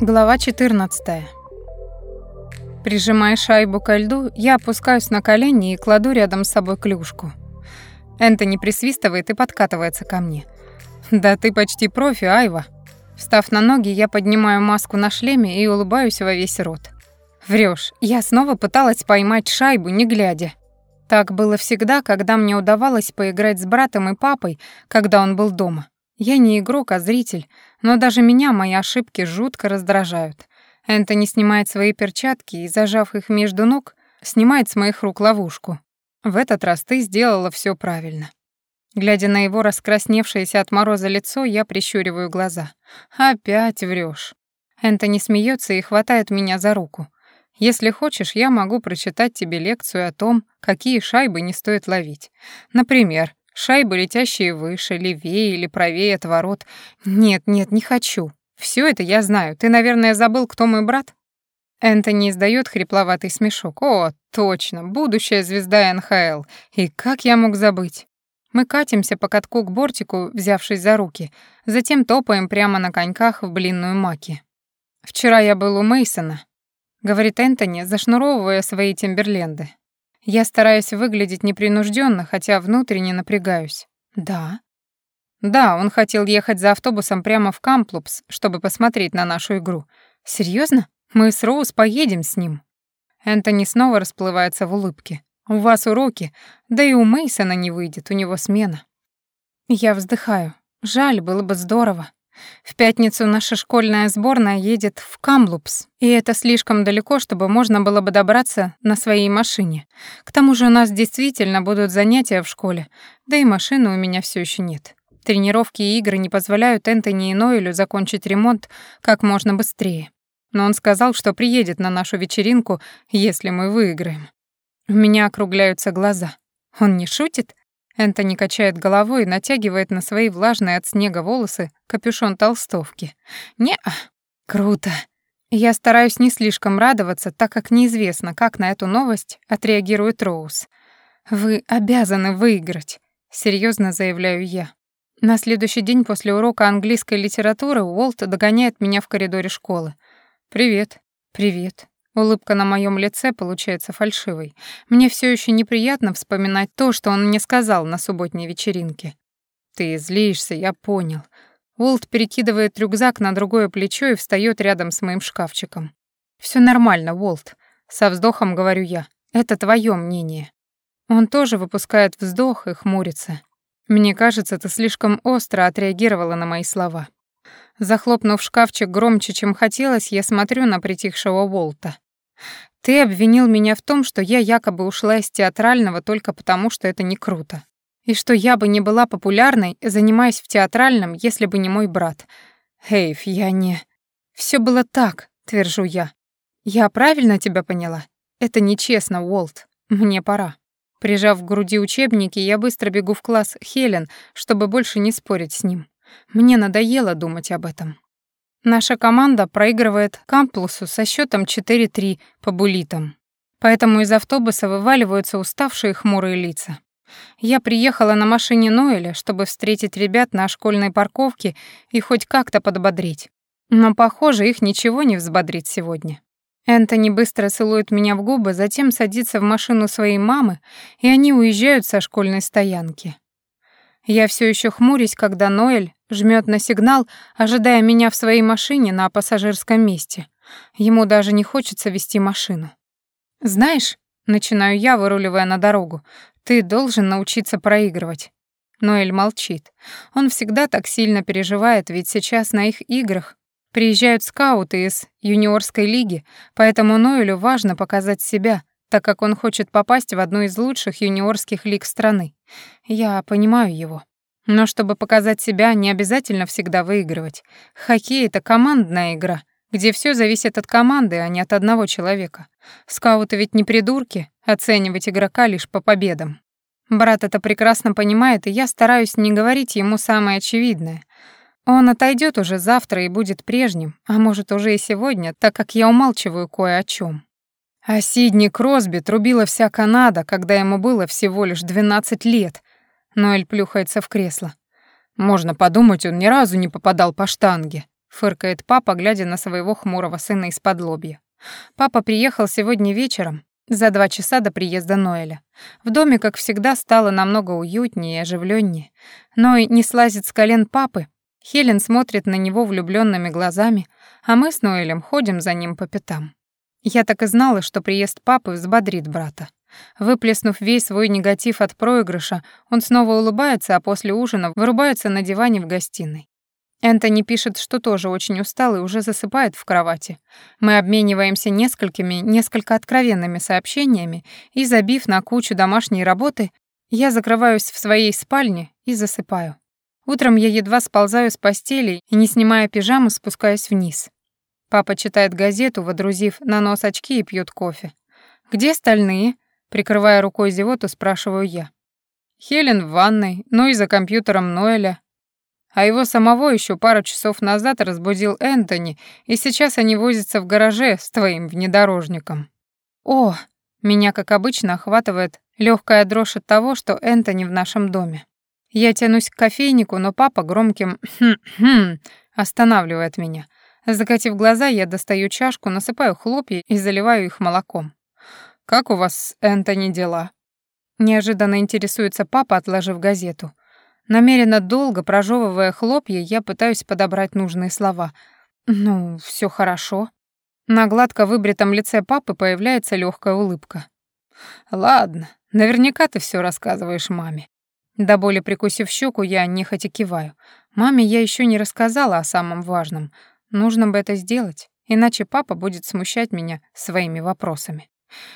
Глава 14. Прижимая шайбу ко льду, я опускаюсь на колени и кладу рядом с собой клюшку. Энтони присвистывает и подкатывается ко мне. «Да ты почти профи, Айва». Встав на ноги, я поднимаю маску на шлеме и улыбаюсь во весь рот. Врешь, я снова пыталась поймать шайбу, не глядя. Так было всегда, когда мне удавалось поиграть с братом и папой, когда он был дома. Я не игрок, а зритель, но даже меня мои ошибки жутко раздражают. Энтони снимает свои перчатки и, зажав их между ног, снимает с моих рук ловушку. В этот раз ты сделала все правильно. Глядя на его раскрасневшееся от мороза лицо, я прищуриваю глаза. Опять врешь. Энтони смеется и хватает меня за руку. Если хочешь, я могу прочитать тебе лекцию о том, какие шайбы не стоит ловить. Например, Шайбы, летящие выше, левее или правее от ворот. Нет, нет, не хочу. Все это я знаю. Ты, наверное, забыл, кто мой брат? Энтони издает хрипловатый смешок. О, точно, будущая звезда НХЛ. И как я мог забыть? Мы катимся по катку к бортику, взявшись за руки, затем топаем прямо на коньках в блинную маки. Вчера я был у Мейсона, говорит Энтони, зашнуровывая свои тимберленды. Я стараюсь выглядеть непринужденно, хотя внутренне напрягаюсь. Да. Да, он хотел ехать за автобусом прямо в Камплупс, чтобы посмотреть на нашу игру. Серьезно? Мы с Роуз поедем с ним. Энтони снова расплывается в улыбке. У вас уроки, да и у Мейсона не выйдет, у него смена. Я вздыхаю. Жаль, было бы здорово. В пятницу наша школьная сборная едет в Камлупс, и это слишком далеко, чтобы можно было бы добраться на своей машине. К тому же у нас действительно будут занятия в школе, да и машины у меня все еще нет. Тренировки и игры не позволяют Энтони и Ноэлю закончить ремонт как можно быстрее. Но он сказал, что приедет на нашу вечеринку, если мы выиграем. У меня округляются глаза. Он не шутит? Энтони качает головой и натягивает на свои влажные от снега волосы капюшон толстовки. Не-а, круто. Я стараюсь не слишком радоваться, так как неизвестно, как на эту новость отреагирует Роуз. «Вы обязаны выиграть», — серьезно заявляю я. На следующий день после урока английской литературы Уолт догоняет меня в коридоре школы. «Привет». «Привет». Улыбка на моем лице получается фальшивой. Мне все еще неприятно вспоминать то, что он мне сказал на субботней вечеринке. «Ты злишься, я понял». Уолт перекидывает рюкзак на другое плечо и встает рядом с моим шкафчиком. Все нормально, Уолт», — со вздохом говорю я. «Это твое мнение». Он тоже выпускает вздох и хмурится. «Мне кажется, ты слишком остро отреагировала на мои слова». Захлопнув шкафчик громче, чем хотелось, я смотрю на притихшего Уолта. Ты обвинил меня в том, что я якобы ушла из театрального только потому, что это не круто. И что я бы не была популярной, занимаясь в театральном, если бы не мой брат. Эйв, я не... Все было так, твержу я. Я правильно тебя поняла? Это нечестно, Уолт. Мне пора. Прижав к груди учебники, я быстро бегу в класс Хелен, чтобы больше не спорить с ним. Мне надоело думать об этом. Наша команда проигрывает Камплусу со счетом 4-3 по булитам. Поэтому из автобуса вываливаются уставшие хмурые лица. Я приехала на машине Ноэля, чтобы встретить ребят на школьной парковке и хоть как-то подбодрить. Но, похоже, их ничего не взбодрит сегодня. Энтони быстро целует меня в губы, затем садится в машину своей мамы, и они уезжают со школьной стоянки. Я все еще хмурюсь, когда Ноэль жмет на сигнал, ожидая меня в своей машине на пассажирском месте. Ему даже не хочется вести машину. «Знаешь», — начинаю я, выруливая на дорогу, «ты должен научиться проигрывать». Ноэль молчит. Он всегда так сильно переживает, ведь сейчас на их играх приезжают скауты из юниорской лиги, поэтому Ноэлю важно показать себя, так как он хочет попасть в одну из лучших юниорских лиг страны. Я понимаю его. Но чтобы показать себя, не обязательно всегда выигрывать. Хоккей — это командная игра, где все зависит от команды, а не от одного человека. Скауты ведь не придурки, оценивать игрока лишь по победам. Брат это прекрасно понимает, и я стараюсь не говорить ему самое очевидное. Он отойдет уже завтра и будет прежним, а может уже и сегодня, так как я умалчиваю кое о чем. А Сидни Кросби трубила вся Канада, когда ему было всего лишь 12 лет, Ноэль плюхается в кресло. «Можно подумать, он ни разу не попадал по штанге», — фыркает папа, глядя на своего хмурого сына из-под лобья. Папа приехал сегодня вечером, за два часа до приезда Ноэля. В доме, как всегда, стало намного уютнее и оживленнее. Ной не слазит с колен папы. Хелен смотрит на него влюбленными глазами, а мы с Ноэлем ходим за ним по пятам. Я так и знала, что приезд папы взбодрит брата. Выплеснув весь свой негатив от проигрыша, он снова улыбается, а после ужина вырубается на диване в гостиной. Энтони пишет, что тоже очень устал и уже засыпает в кровати. Мы обмениваемся несколькими, несколько откровенными сообщениями, и, забив на кучу домашней работы, я закрываюсь в своей спальне и засыпаю. Утром я едва сползаю с постели и, не снимая пижамы, спускаюсь вниз. Папа читает газету, водрузив на нос очки и пьет кофе. «Где остальные?» Прикрывая рукой зевоту, спрашиваю я. Хелен в ванной, ну и за компьютером Ноэля. А его самого еще пару часов назад разбудил Энтони, и сейчас они возятся в гараже с твоим внедорожником. О, меня, как обычно, охватывает легкая дрожь от того, что Энтони в нашем доме. Я тянусь к кофейнику, но папа громким «хм-хм» останавливает меня. Закатив глаза, я достаю чашку, насыпаю хлопья и заливаю их молоком. «Как у вас, Энтони, дела?» Неожиданно интересуется папа, отложив газету. Намеренно долго прожевывая хлопья, я пытаюсь подобрать нужные слова. «Ну, все хорошо». На гладко выбритом лице папы появляется легкая улыбка. «Ладно, наверняка ты все рассказываешь маме». До боли прикусив щеку, я нехотя киваю. Маме я еще не рассказала о самом важном. Нужно бы это сделать, иначе папа будет смущать меня своими вопросами.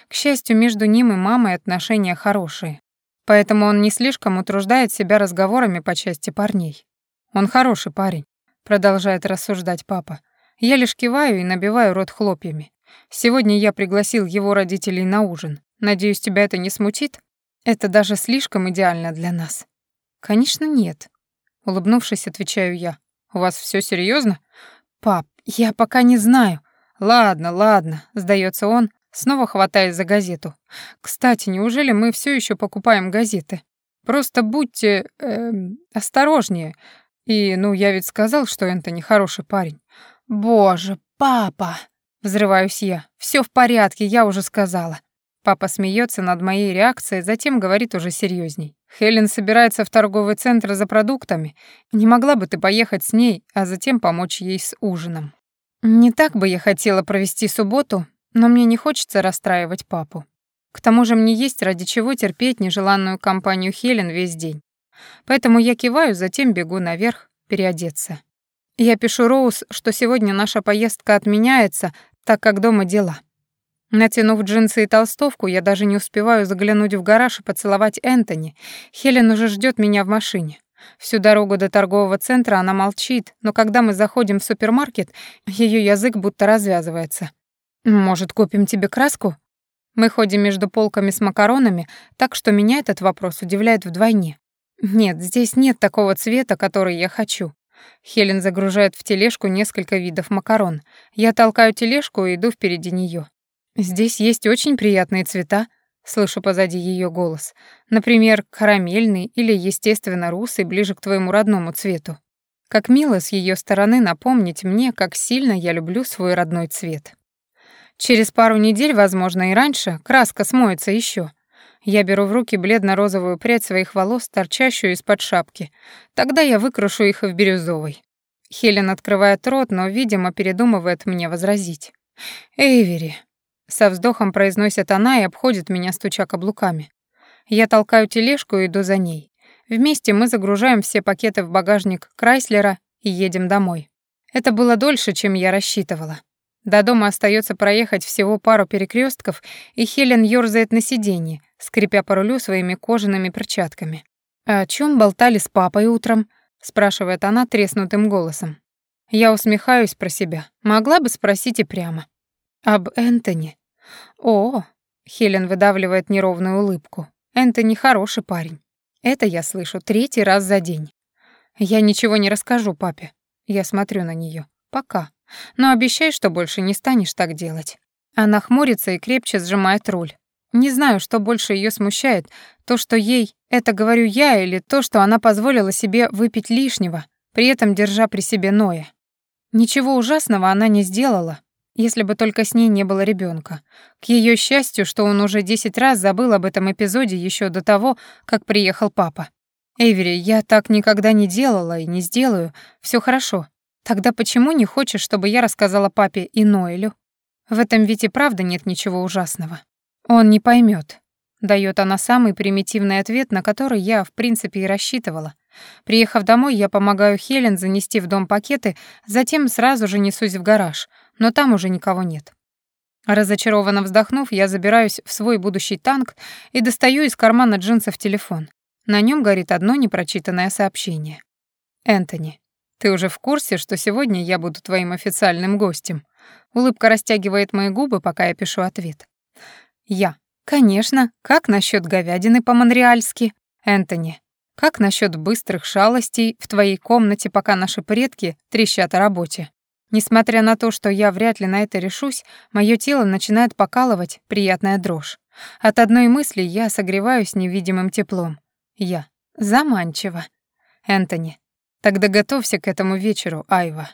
К счастью, между ним и мамой отношения хорошие, поэтому он не слишком утруждает себя разговорами по части парней. Он хороший парень, продолжает рассуждать папа. Я лишь киваю и набиваю рот хлопьями. Сегодня я пригласил его родителей на ужин. Надеюсь, тебя это не смутит? Это даже слишком идеально для нас. Конечно, нет. Улыбнувшись, отвечаю я. У вас все серьезно? Пап, я пока не знаю. Ладно, ладно, сдается он, снова хватаясь за газету. Кстати, неужели мы все еще покупаем газеты? Просто будьте э, осторожнее. И, ну, я ведь сказал, что Энтони хороший парень. Боже, папа, взрываюсь я. Все в порядке, я уже сказала. Папа смеется над моей реакцией, затем говорит уже серьезней. Хелен собирается в торговый центр за продуктами. Не могла бы ты поехать с ней, а затем помочь ей с ужином? Не так бы я хотела провести субботу, но мне не хочется расстраивать папу. К тому же мне есть ради чего терпеть нежеланную компанию Хелен весь день. Поэтому я киваю, затем бегу наверх переодеться. Я пишу Роуз, что сегодня наша поездка отменяется, так как дома дела. Натянув джинсы и толстовку, я даже не успеваю заглянуть в гараж и поцеловать Энтони. Хелен уже ждет меня в машине. Всю дорогу до торгового центра она молчит, но когда мы заходим в супермаркет, ее язык будто развязывается. «Может, купим тебе краску?» Мы ходим между полками с макаронами, так что меня этот вопрос удивляет вдвойне. Нет, здесь нет такого цвета, который я хочу. Хелен загружает в тележку несколько видов макарон. Я толкаю тележку и иду впереди нее. Здесь есть очень приятные цвета, слышу позади ее голос. Например, карамельный или, естественно, русый, ближе к твоему родному цвету. Как мило с ее стороны напомнить мне, как сильно я люблю свой родной цвет. Через пару недель, возможно, и раньше, краска смоется еще. Я беру в руки бледно-розовую прядь своих волос, торчащую из-под шапки. Тогда я выкрашу их в бирюзовый. Хелен открывает рот, но, видимо, передумывает мне возразить. «Эйвери», — со вздохом произносит она и обходит меня, стуча каблуками. Я толкаю тележку и иду за ней. Вместе мы загружаем все пакеты в багажник Крайслера и едем домой. Это было дольше, чем я рассчитывала. До дома остается проехать всего пару перекрестков, и Хелен ёрзает на сиденье, скрипя по рулю своими кожаными перчатками. «А «О чем болтали с папой утром?» — спрашивает она треснутым голосом. Я усмехаюсь про себя. Могла бы спросить и прямо. «Об Энтони». «О!» — Хелен выдавливает неровную улыбку. «Энтони хороший парень. Это я слышу третий раз за день. Я ничего не расскажу папе. Я смотрю на нее. Пока. Но обещай, что больше не станешь так делать. Она хмурится и крепче сжимает руль. Не знаю, что больше ее смущает, то, что ей это говорю я, или то, что она позволила себе выпить лишнего, при этом держа при себе Ноя. Ничего ужасного она не сделала, если бы только с ней не было ребенка. К ее счастью, что он уже десять раз забыл об этом эпизоде еще до того, как приехал папа. «Эйвери, я так никогда не делала и не сделаю. Все хорошо. Тогда почему не хочешь, чтобы я рассказала папе и Ноэлю? В этом ведь и правда нет ничего ужасного. Он не поймет. Дает она самый примитивный ответ, на который я, в принципе, и рассчитывала. Приехав домой, я помогаю Хелен занести в дом пакеты, затем сразу же несусь в гараж, но там уже никого нет. Разочарованно вздохнув, я забираюсь в свой будущий танк и достаю из кармана джинсов телефон. На нем горит одно непрочитанное сообщение. «Энтони, ты уже в курсе, что сегодня я буду твоим официальным гостем?» Улыбка растягивает мои губы, пока я пишу ответ. «Я. Конечно. Как насчет говядины по-монреальски? Энтони. Как насчет быстрых шалостей в твоей комнате, пока наши предки трещат о работе?» Несмотря на то, что я вряд ли на это решусь, мое тело начинает покалывать приятная дрожь. От одной мысли я согреваюсь невидимым теплом. Я. Заманчиво. Энтони. Тогда готовься к этому вечеру, Айва.